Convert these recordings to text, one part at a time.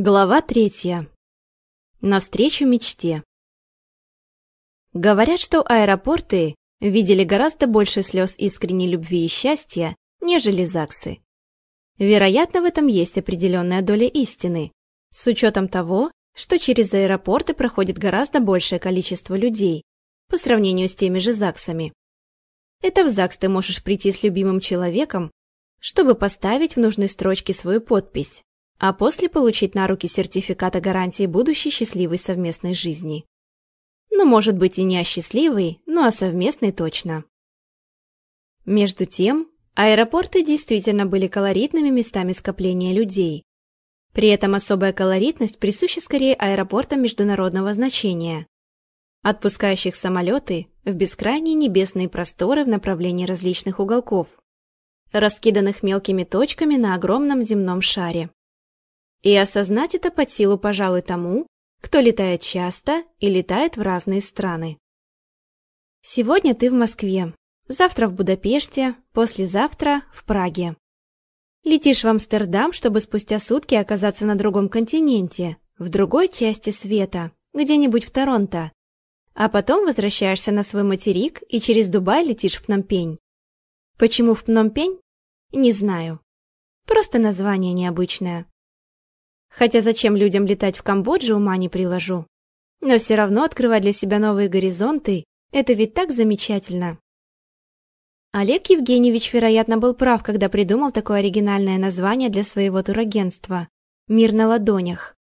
Глава третья. Навстречу мечте. Говорят, что аэропорты видели гораздо больше слез искренней любви и счастья, нежели ЗАГСы. Вероятно, в этом есть определенная доля истины, с учетом того, что через аэропорты проходит гораздо большее количество людей по сравнению с теми же ЗАГСами. Это в ЗАГС ты можешь прийти с любимым человеком, чтобы поставить в нужной строчке свою подпись а после получить на руки сертификат о гарантии будущей счастливой совместной жизни. Ну, может быть, и не о счастливой, но о совместной точно. Между тем, аэропорты действительно были колоритными местами скопления людей. При этом особая колоритность присуща скорее аэропортам международного значения, отпускающих самолеты в бескрайние небесные просторы в направлении различных уголков, раскиданных мелкими точками на огромном земном шаре. И осознать это под силу, пожалуй, тому, кто летает часто и летает в разные страны. Сегодня ты в Москве, завтра в Будапеште, послезавтра в Праге. Летишь в Амстердам, чтобы спустя сутки оказаться на другом континенте, в другой части света, где-нибудь в Торонто. А потом возвращаешься на свой материк и через Дубай летишь в Пномпень. Почему в Пномпень? Не знаю. Просто название необычное. Хотя зачем людям летать в Камбоджу, ума не приложу. Но все равно открывать для себя новые горизонты – это ведь так замечательно. Олег Евгеньевич, вероятно, был прав, когда придумал такое оригинальное название для своего турагентства – «Мир на ладонях».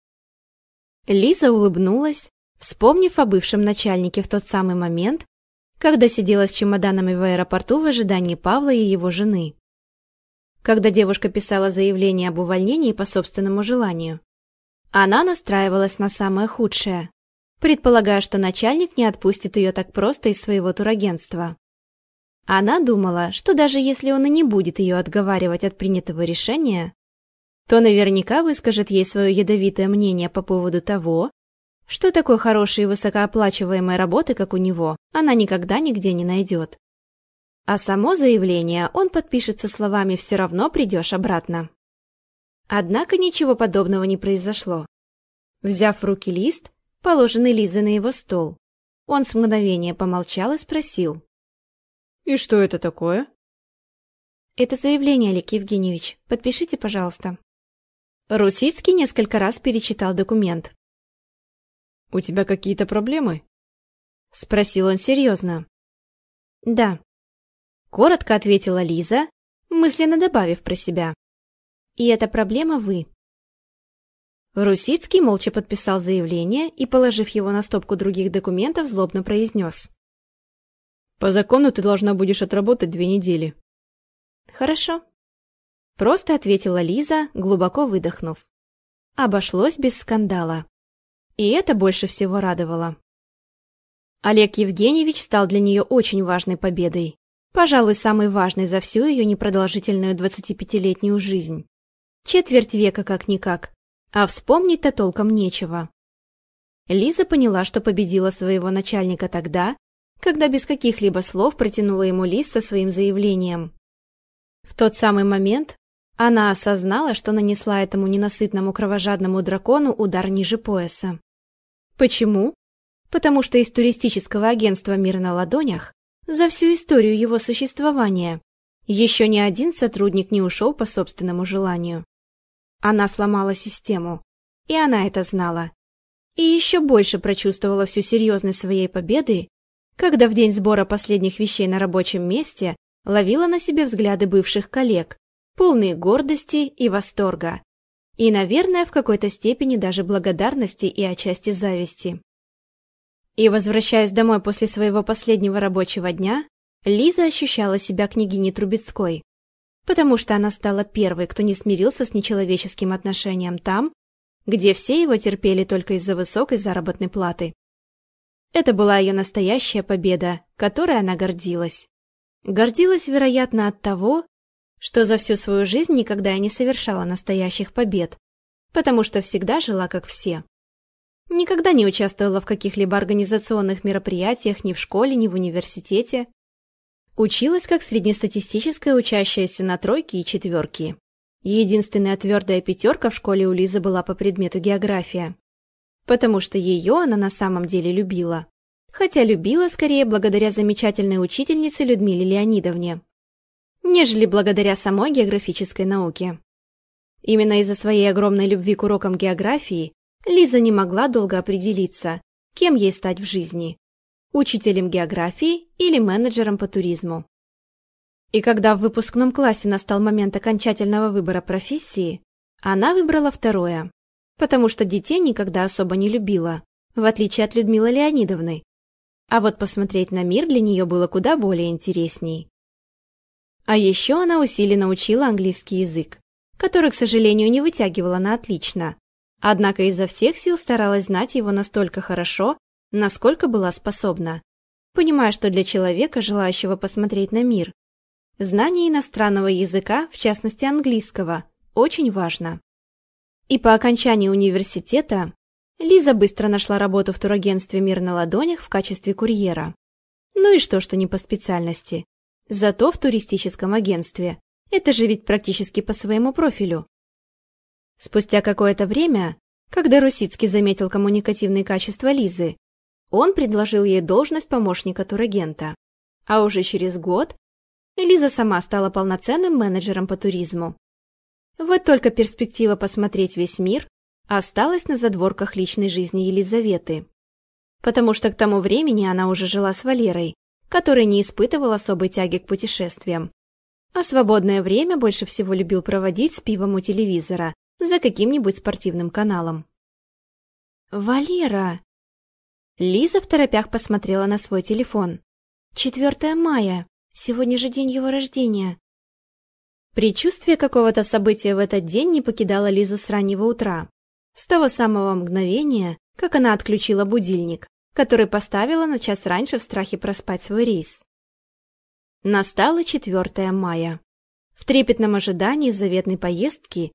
Лиза улыбнулась, вспомнив о бывшем начальнике в тот самый момент, когда сидела с чемоданами в аэропорту в ожидании Павла и его жены когда девушка писала заявление об увольнении по собственному желанию. Она настраивалась на самое худшее, предполагая, что начальник не отпустит ее так просто из своего турагентства. Она думала, что даже если он и не будет ее отговаривать от принятого решения, то наверняка выскажет ей свое ядовитое мнение по поводу того, что такой хорошей и высокооплачиваемой работы, как у него, она никогда нигде не найдет. А само заявление он подпишется словами «все равно придешь обратно». Однако ничего подобного не произошло. Взяв в руки лист, положенный Лиза на его стол, он с мгновения помолчал и спросил. «И что это такое?» «Это заявление, Олег Евгеньевич. Подпишите, пожалуйста». Русицкий несколько раз перечитал документ. «У тебя какие-то проблемы?» Спросил он серьезно. «Да, Коротко ответила Лиза, мысленно добавив про себя. И эта проблема вы. Русицкий молча подписал заявление и, положив его на стопку других документов, злобно произнес. «По закону ты должна будешь отработать две недели». «Хорошо», — просто ответила Лиза, глубоко выдохнув. Обошлось без скандала. И это больше всего радовало. Олег Евгеньевич стал для нее очень важной победой пожалуй, самый важный за всю ее непродолжительную 25-летнюю жизнь. Четверть века как-никак, а вспомнить-то толком нечего. Лиза поняла, что победила своего начальника тогда, когда без каких-либо слов протянула ему лист со своим заявлением. В тот самый момент она осознала, что нанесла этому ненасытному кровожадному дракону удар ниже пояса. Почему? Потому что из туристического агентства «Мир на ладонях» за всю историю его существования. Еще ни один сотрудник не ушел по собственному желанию. Она сломала систему, и она это знала. И еще больше прочувствовала всю серьезность своей победы, когда в день сбора последних вещей на рабочем месте ловила на себе взгляды бывших коллег, полные гордости и восторга. И, наверное, в какой-то степени даже благодарности и отчасти зависти. И, возвращаясь домой после своего последнего рабочего дня, Лиза ощущала себя княгиней Трубецкой, потому что она стала первой, кто не смирился с нечеловеческим отношением там, где все его терпели только из-за высокой заработной платы. Это была ее настоящая победа, которой она гордилась. Гордилась, вероятно, от того, что за всю свою жизнь никогда и не совершала настоящих побед, потому что всегда жила как все. Никогда не участвовала в каких-либо организационных мероприятиях ни в школе, ни в университете. Училась как среднестатистическая учащаяся на тройки и четверки. Единственная твердая пятерка в школе у Лизы была по предмету география. Потому что ее она на самом деле любила. Хотя любила скорее благодаря замечательной учительнице Людмиле Леонидовне, нежели благодаря самой географической науке. Именно из-за своей огромной любви к урокам географии Лиза не могла долго определиться, кем ей стать в жизни – учителем географии или менеджером по туризму. И когда в выпускном классе настал момент окончательного выбора профессии, она выбрала второе, потому что детей никогда особо не любила, в отличие от Людмилы Леонидовны. А вот посмотреть на мир для нее было куда более интересней. А еще она усиленно учила английский язык, который, к сожалению, не вытягивала на отлично, Однако изо всех сил старалась знать его настолько хорошо, насколько была способна, понимая, что для человека, желающего посмотреть на мир, знание иностранного языка, в частности английского, очень важно. И по окончании университета Лиза быстро нашла работу в турагентстве «Мир на ладонях» в качестве курьера. Ну и что, что не по специальности. Зато в туристическом агентстве. Это же ведь практически по своему профилю. Спустя какое-то время, когда Русицкий заметил коммуникативные качества Лизы, он предложил ей должность помощника турагента. А уже через год Лиза сама стала полноценным менеджером по туризму. Вот только перспектива посмотреть весь мир осталась на задворках личной жизни Елизаветы. Потому что к тому времени она уже жила с Валерой, который не испытывал особой тяги к путешествиям. А свободное время больше всего любил проводить с пивом у телевизора за каким-нибудь спортивным каналом. «Валера!» Лиза в торопях посмотрела на свой телефон. «4 мая. Сегодня же день его рождения». Причувствие какого-то события в этот день не покидало Лизу с раннего утра. С того самого мгновения, как она отключила будильник, который поставила на час раньше в страхе проспать свой рейс. Настало 4 мая. В трепетном ожидании заветной поездки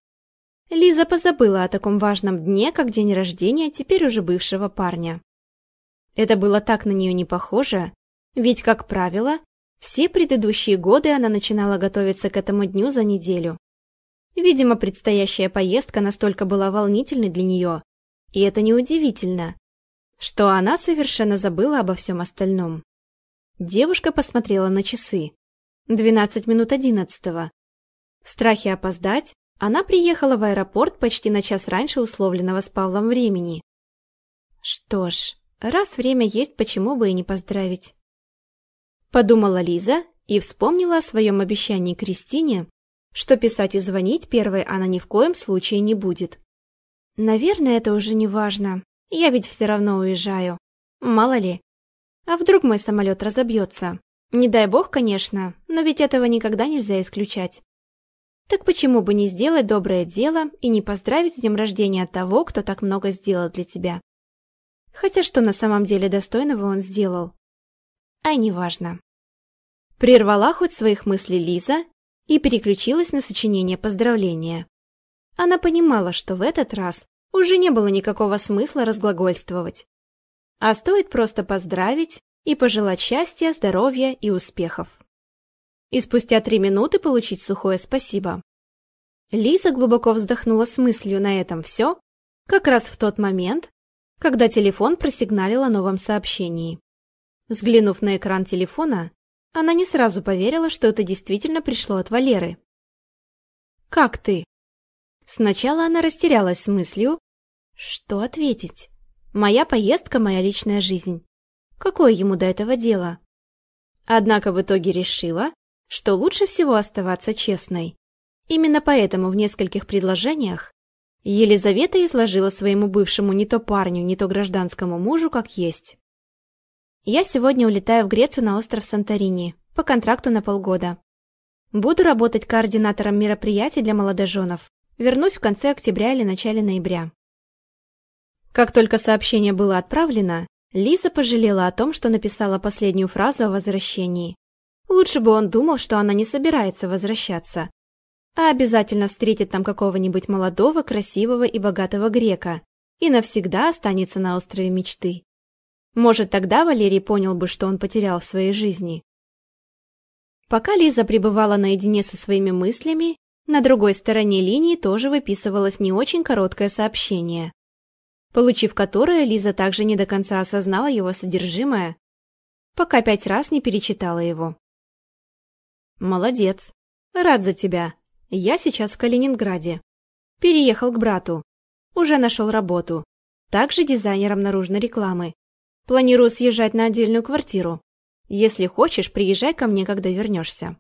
Лиза позабыла о таком важном дне, как день рождения теперь уже бывшего парня. Это было так на нее не похоже, ведь, как правило, все предыдущие годы она начинала готовиться к этому дню за неделю. Видимо, предстоящая поездка настолько была волнительной для нее, и это неудивительно, что она совершенно забыла обо всем остальном. Девушка посмотрела на часы. Двенадцать минут одиннадцатого. Страхи опоздать она приехала в аэропорт почти на час раньше условленного с Павлом времени. Что ж, раз время есть, почему бы и не поздравить? Подумала Лиза и вспомнила о своем обещании Кристине, что писать и звонить первой она ни в коем случае не будет. Наверное, это уже не важно. Я ведь все равно уезжаю. Мало ли. А вдруг мой самолет разобьется? Не дай бог, конечно, но ведь этого никогда нельзя исключать. Так почему бы не сделать доброе дело и не поздравить с днем рождения того, кто так много сделал для тебя? Хотя что на самом деле достойного он сделал? Ай, неважно. Прервала хоть своих мыслей Лиза и переключилась на сочинение поздравления. Она понимала, что в этот раз уже не было никакого смысла разглагольствовать. А стоит просто поздравить и пожелать счастья, здоровья и успехов и спустя три минуты получить сухое спасибо. Лиза глубоко вздохнула с мыслью на этом все, как раз в тот момент, когда телефон просигналил о новом сообщении. Взглянув на экран телефона, она не сразу поверила, что это действительно пришло от Валеры. «Как ты?» Сначала она растерялась с мыслью, что ответить. «Моя поездка – моя личная жизнь. Какое ему до этого дело?» Однако в итоге решила, что лучше всего оставаться честной. Именно поэтому в нескольких предложениях Елизавета изложила своему бывшему не то парню, не то гражданскому мужу, как есть. «Я сегодня улетаю в Грецию на остров Санторини по контракту на полгода. Буду работать координатором мероприятий для молодоженов. Вернусь в конце октября или начале ноября». Как только сообщение было отправлено, Лиза пожалела о том, что написала последнюю фразу о возвращении. Лучше бы он думал, что она не собирается возвращаться, а обязательно встретит там какого-нибудь молодого, красивого и богатого грека и навсегда останется на острове мечты. Может, тогда Валерий понял бы, что он потерял в своей жизни. Пока Лиза пребывала наедине со своими мыслями, на другой стороне линии тоже выписывалось не очень короткое сообщение, получив которое, Лиза также не до конца осознала его содержимое, пока пять раз не перечитала его. «Молодец. Рад за тебя. Я сейчас в Калининграде. Переехал к брату. Уже нашел работу. Также дизайнером наружной рекламы. Планирую съезжать на отдельную квартиру. Если хочешь, приезжай ко мне, когда вернешься».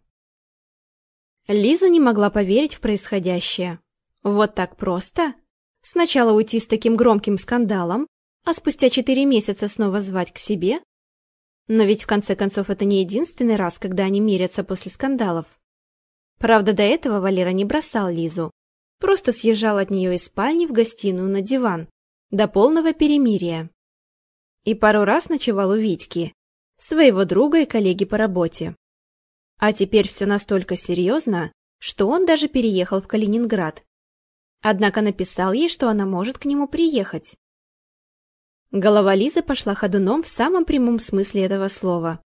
Лиза не могла поверить в происходящее. Вот так просто? Сначала уйти с таким громким скандалом, а спустя четыре месяца снова звать к себе? Но ведь в конце концов это не единственный раз, когда они мирятся после скандалов. Правда, до этого Валера не бросал Лизу. Просто съезжал от нее из спальни в гостиную на диван. До полного перемирия. И пару раз ночевал у Витьки, своего друга и коллеги по работе. А теперь все настолько серьезно, что он даже переехал в Калининград. Однако написал ей, что она может к нему приехать. Голова Лизы пошла ходуном в самом прямом смысле этого слова.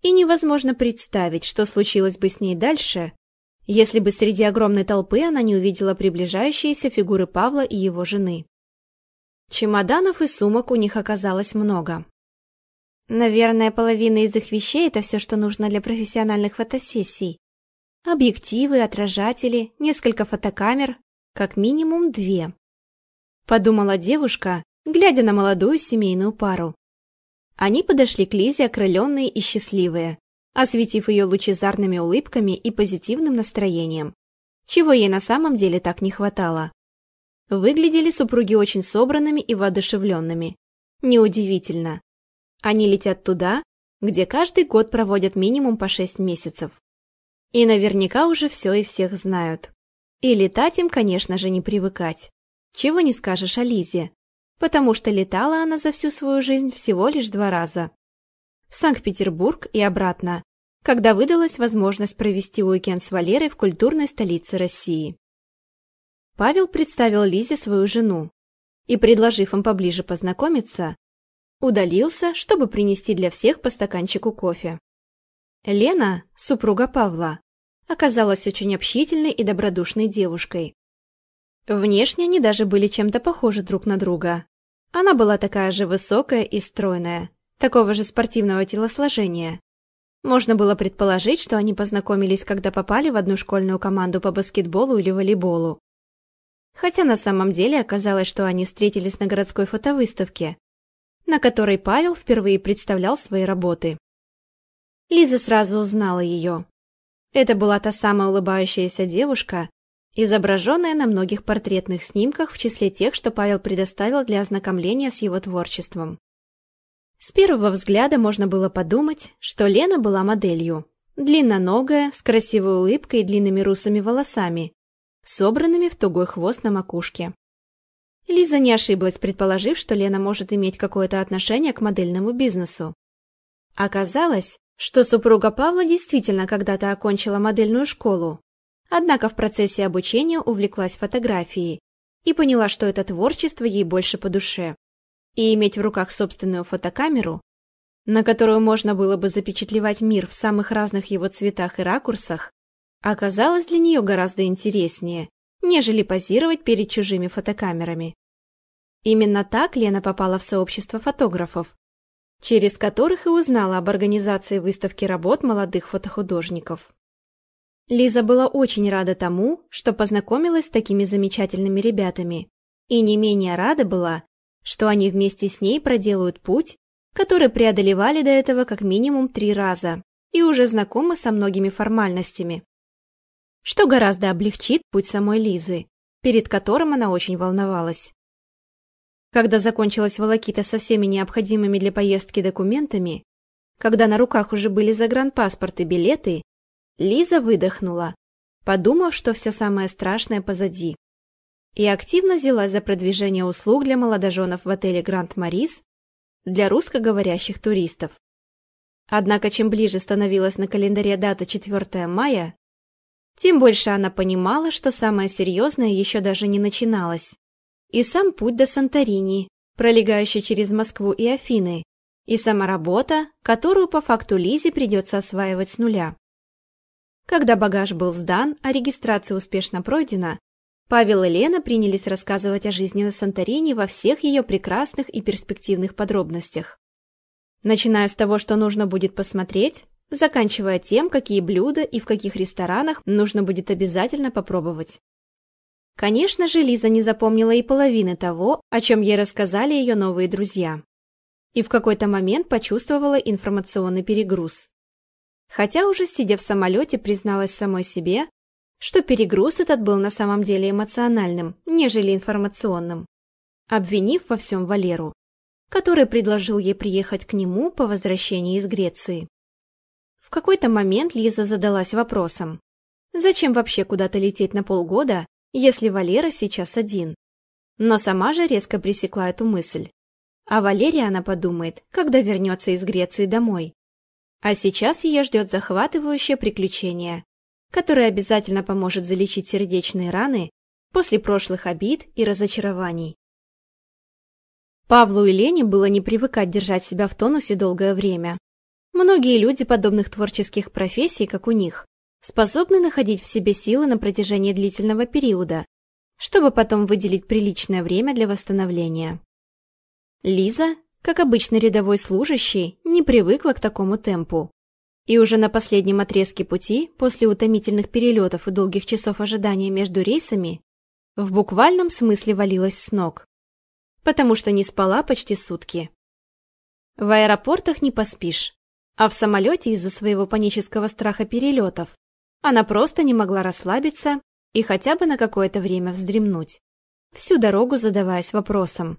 И невозможно представить, что случилось бы с ней дальше, если бы среди огромной толпы она не увидела приближающиеся фигуры Павла и его жены. Чемоданов и сумок у них оказалось много. Наверное, половина из их вещей – это все, что нужно для профессиональных фотосессий. Объективы, отражатели, несколько фотокамер, как минимум две. Подумала девушка глядя на молодую семейную пару. Они подошли к Лизе окрыленные и счастливые, осветив ее лучезарными улыбками и позитивным настроением, чего ей на самом деле так не хватало. Выглядели супруги очень собранными и воодушевленными. Неудивительно. Они летят туда, где каждый год проводят минимум по шесть месяцев. И наверняка уже все и всех знают. И летать им, конечно же, не привыкать. Чего не скажешь о Лизе потому что летала она за всю свою жизнь всего лишь два раза. В Санкт-Петербург и обратно, когда выдалась возможность провести уикенд с Валерой в культурной столице России. Павел представил Лизе свою жену и, предложив им поближе познакомиться, удалился, чтобы принести для всех по стаканчику кофе. Лена, супруга Павла, оказалась очень общительной и добродушной девушкой, Внешне они даже были чем-то похожи друг на друга. Она была такая же высокая и стройная, такого же спортивного телосложения. Можно было предположить, что они познакомились, когда попали в одну школьную команду по баскетболу или волейболу. Хотя на самом деле оказалось, что они встретились на городской фотовыставке, на которой Павел впервые представлял свои работы. Лиза сразу узнала ее. Это была та самая улыбающаяся девушка, изображенная на многих портретных снимках в числе тех, что Павел предоставил для ознакомления с его творчеством. С первого взгляда можно было подумать, что Лена была моделью. Длинноногая, с красивой улыбкой и длинными русыми волосами, собранными в тугой хвост на макушке. Лиза не ошиблась, предположив, что Лена может иметь какое-то отношение к модельному бизнесу. Оказалось, что супруга Павла действительно когда-то окончила модельную школу, Однако в процессе обучения увлеклась фотографией и поняла, что это творчество ей больше по душе. И иметь в руках собственную фотокамеру, на которую можно было бы запечатлевать мир в самых разных его цветах и ракурсах, оказалось для нее гораздо интереснее, нежели позировать перед чужими фотокамерами. Именно так Лена попала в сообщество фотографов, через которых и узнала об организации выставки работ молодых фотохудожников. Лиза была очень рада тому, что познакомилась с такими замечательными ребятами, и не менее рада была, что они вместе с ней проделают путь, который преодолевали до этого как минимум три раза и уже знакомы со многими формальностями, что гораздо облегчит путь самой Лизы, перед которым она очень волновалась. Когда закончилась волокита со всеми необходимыми для поездки документами, когда на руках уже были загранпаспорт и билеты, Лиза выдохнула, подумав, что все самое страшное позади, и активно взялась за продвижение услуг для молодоженов в отеле «Гранд Марис» для русскоговорящих туристов. Однако чем ближе становилась на календаре дата 4 мая, тем больше она понимала, что самое серьезное еще даже не начиналось. И сам путь до Санторини, пролегающий через Москву и Афины, и сама работа, которую по факту Лизе придется осваивать с нуля. Когда багаж был сдан, а регистрация успешно пройдена, Павел и Лена принялись рассказывать о жизни на Санторини во всех ее прекрасных и перспективных подробностях. Начиная с того, что нужно будет посмотреть, заканчивая тем, какие блюда и в каких ресторанах нужно будет обязательно попробовать. Конечно же, Лиза не запомнила и половины того, о чем ей рассказали ее новые друзья. И в какой-то момент почувствовала информационный перегруз. Хотя уже сидя в самолете, призналась самой себе, что перегруз этот был на самом деле эмоциональным, нежели информационным, обвинив во всем Валеру, который предложил ей приехать к нему по возвращении из Греции. В какой-то момент Лиза задалась вопросом, зачем вообще куда-то лететь на полгода, если Валера сейчас один? Но сама же резко пресекла эту мысль. А Валере она подумает, когда вернется из Греции домой, а сейчас ее ждет захватывающее приключение, которое обязательно поможет залечить сердечные раны после прошлых обид и разочарований. Павлу и Лене было не привыкать держать себя в тонусе долгое время. Многие люди подобных творческих профессий, как у них, способны находить в себе силы на протяжении длительного периода, чтобы потом выделить приличное время для восстановления. Лиза как обычный рядовой служащий, не привыкла к такому темпу. И уже на последнем отрезке пути, после утомительных перелетов и долгих часов ожидания между рейсами, в буквальном смысле валилась с ног, потому что не спала почти сутки. В аэропортах не поспишь, а в самолете из-за своего панического страха перелетов она просто не могла расслабиться и хотя бы на какое-то время вздремнуть, всю дорогу задаваясь вопросом,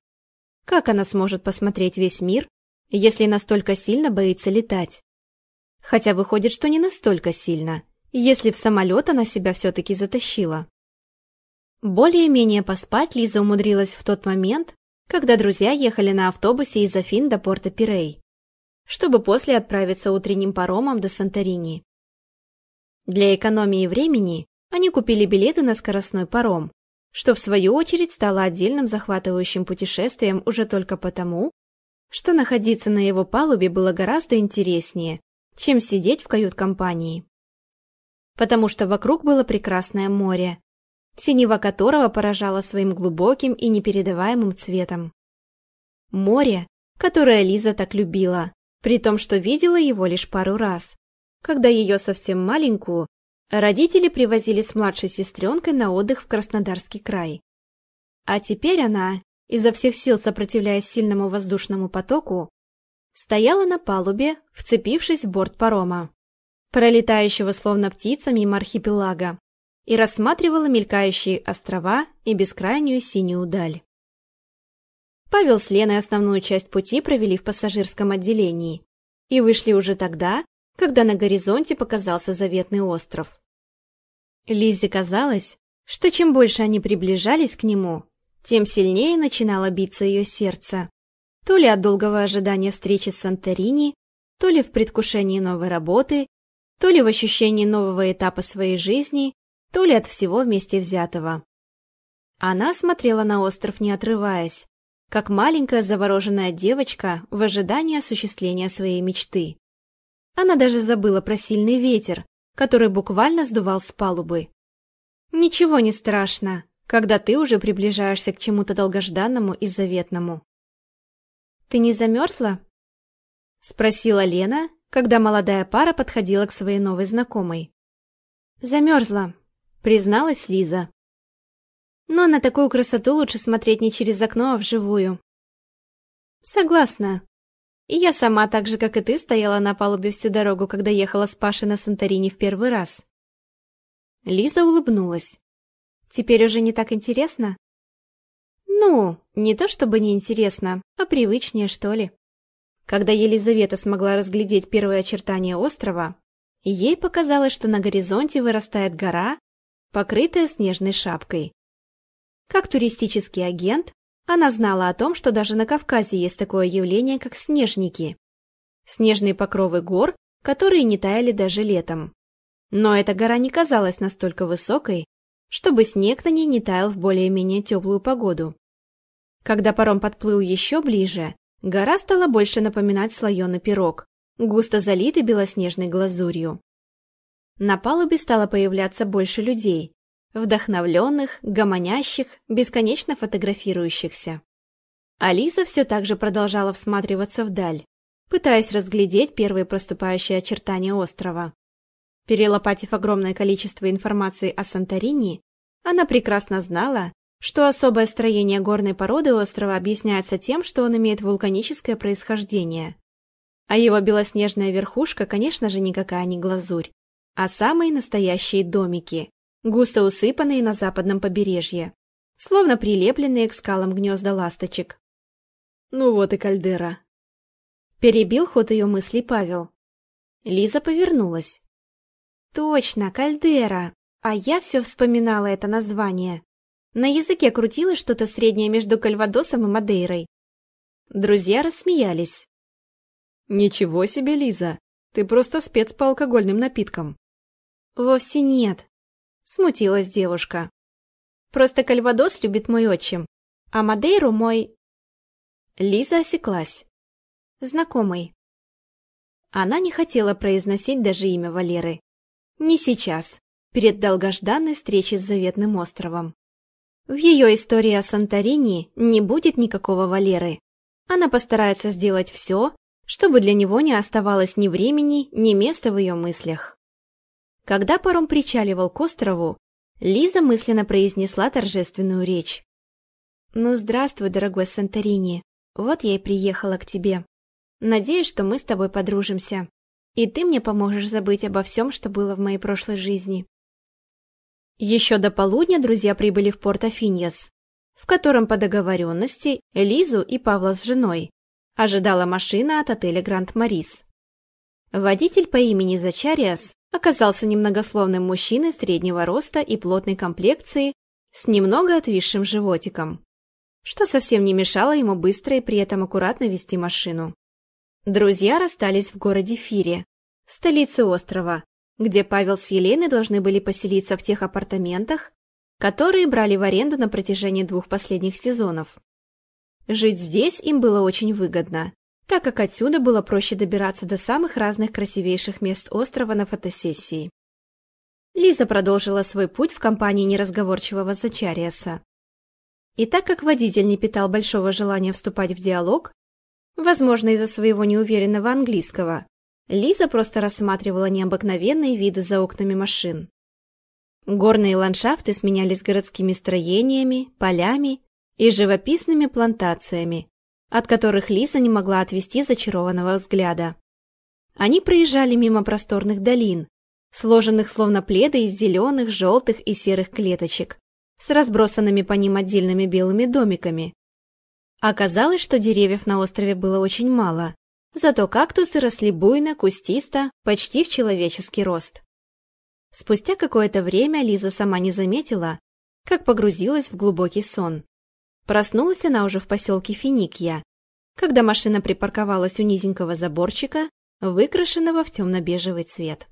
как она сможет посмотреть весь мир, если настолько сильно боится летать? Хотя выходит, что не настолько сильно, если в самолет она себя все-таки затащила. Более-менее поспать Лиза умудрилась в тот момент, когда друзья ехали на автобусе из Афин до порта Пирей, чтобы после отправиться утренним паромом до Санторини. Для экономии времени они купили билеты на скоростной паром, что в свою очередь стало отдельным захватывающим путешествием уже только потому, что находиться на его палубе было гораздо интереснее, чем сидеть в кают-компании. Потому что вокруг было прекрасное море, синева которого поражало своим глубоким и непередаваемым цветом. Море, которое Лиза так любила, при том, что видела его лишь пару раз, когда ее совсем маленькую Родители привозили с младшей сестренкой на отдых в Краснодарский край. А теперь она, изо всех сил сопротивляясь сильному воздушному потоку, стояла на палубе, вцепившись в борт парома, пролетающего словно птица мимо архипелага, и рассматривала мелькающие острова и бескрайнюю синюю даль. Павел с Леной основную часть пути провели в пассажирском отделении и вышли уже тогда, когда на горизонте показался заветный остров. Лизе казалось, что чем больше они приближались к нему, тем сильнее начинало биться ее сердце. То ли от долгого ожидания встречи с Санторини, то ли в предвкушении новой работы, то ли в ощущении нового этапа своей жизни, то ли от всего вместе взятого. Она смотрела на остров, не отрываясь, как маленькая завороженная девочка в ожидании осуществления своей мечты. Она даже забыла про сильный ветер, который буквально сдувал с палубы. «Ничего не страшно, когда ты уже приближаешься к чему-то долгожданному и заветному». «Ты не замерзла?» — спросила Лена, когда молодая пара подходила к своей новой знакомой. «Замерзла», — призналась Лиза. «Но на такую красоту лучше смотреть не через окно, а вживую». «Согласна», и я сама, так же, как и ты, стояла на палубе всю дорогу, когда ехала с Пашей на Санторини в первый раз. Лиза улыбнулась. Теперь уже не так интересно? Ну, не то чтобы не интересно, а привычнее, что ли. Когда Елизавета смогла разглядеть первые очертания острова, ей показалось, что на горизонте вырастает гора, покрытая снежной шапкой. Как туристический агент, она знала о том, что даже на Кавказе есть такое явление, как снежники. Снежные покровы гор, которые не таяли даже летом. Но эта гора не казалась настолько высокой, чтобы снег на ней не таял в более-менее теплую погоду. Когда паром подплыл еще ближе, гора стала больше напоминать слоеный пирог, густо залитый белоснежной глазурью. На палубе стало появляться больше людей, вдохновленных, гомонящих, бесконечно фотографирующихся. Алиса все так же продолжала всматриваться вдаль, пытаясь разглядеть первые проступающие очертания острова. Перелопатив огромное количество информации о Санторини, она прекрасно знала, что особое строение горной породы острова объясняется тем, что он имеет вулканическое происхождение. А его белоснежная верхушка, конечно же, никакая не глазурь, а самые настоящие домики, густо усыпанные на западном побережье, словно прилепленные к скалам гнезда ласточек. «Ну вот и кальдера!» Перебил ход ее мыслей Павел. Лиза повернулась. «Точно, кальдера! А я все вспоминала это название. На языке крутилось что-то среднее между Кальвадосом и Мадейрой. Друзья рассмеялись. «Ничего себе, Лиза! Ты просто спец по алкогольным напиткам!» «Вовсе нет. Смутилась девушка. Просто Кальвадос любит мой отчим, а Мадейру мой... Лиза осеклась. Знакомый. Она не хотела произносить даже имя Валеры. Не сейчас, перед долгожданной встречей с заветным островом. В ее истории о Санторини не будет никакого Валеры. Она постарается сделать все, чтобы для него не оставалось ни времени, ни места в ее мыслях. Когда паром причаливал к острову, Лиза мысленно произнесла торжественную речь. «Ну, здравствуй, дорогой Санторини. Вот я и приехала к тебе. Надеюсь, что мы с тобой подружимся. И ты мне поможешь забыть обо всем, что было в моей прошлой жизни». Еще до полудня друзья прибыли в порт Афиньяс, в котором по договоренности Лизу и Павла с женой ожидала машина от отеля Гранд Марис. Водитель по имени Зачариас оказался немногословным мужчиной среднего роста и плотной комплекции с немного отвисшим животиком, что совсем не мешало ему быстро и при этом аккуратно вести машину. Друзья расстались в городе Фире, столице острова, где Павел с Еленой должны были поселиться в тех апартаментах, которые брали в аренду на протяжении двух последних сезонов. Жить здесь им было очень выгодно, так как отсюда было проще добираться до самых разных красивейших мест острова на фотосессии. Лиза продолжила свой путь в компании неразговорчивого Зачариаса. И так как водитель не питал большого желания вступать в диалог, возможно, из-за своего неуверенного английского, Лиза просто рассматривала необыкновенные виды за окнами машин. Горные ландшафты сменялись городскими строениями, полями и живописными плантациями, от которых Лиза не могла отвести зачарованного взгляда. Они проезжали мимо просторных долин, сложенных словно пледы из зеленых, желтых и серых клеточек, с разбросанными по ним отдельными белыми домиками. Оказалось, что деревьев на острове было очень мало, зато кактусы росли буйно, кустисто, почти в человеческий рост. Спустя какое-то время Лиза сама не заметила, как погрузилась в глубокий сон. Проснулась она уже в поселке Финикия, когда машина припарковалась у низенького заборчика, выкрашенного в темно-бежевый цвет.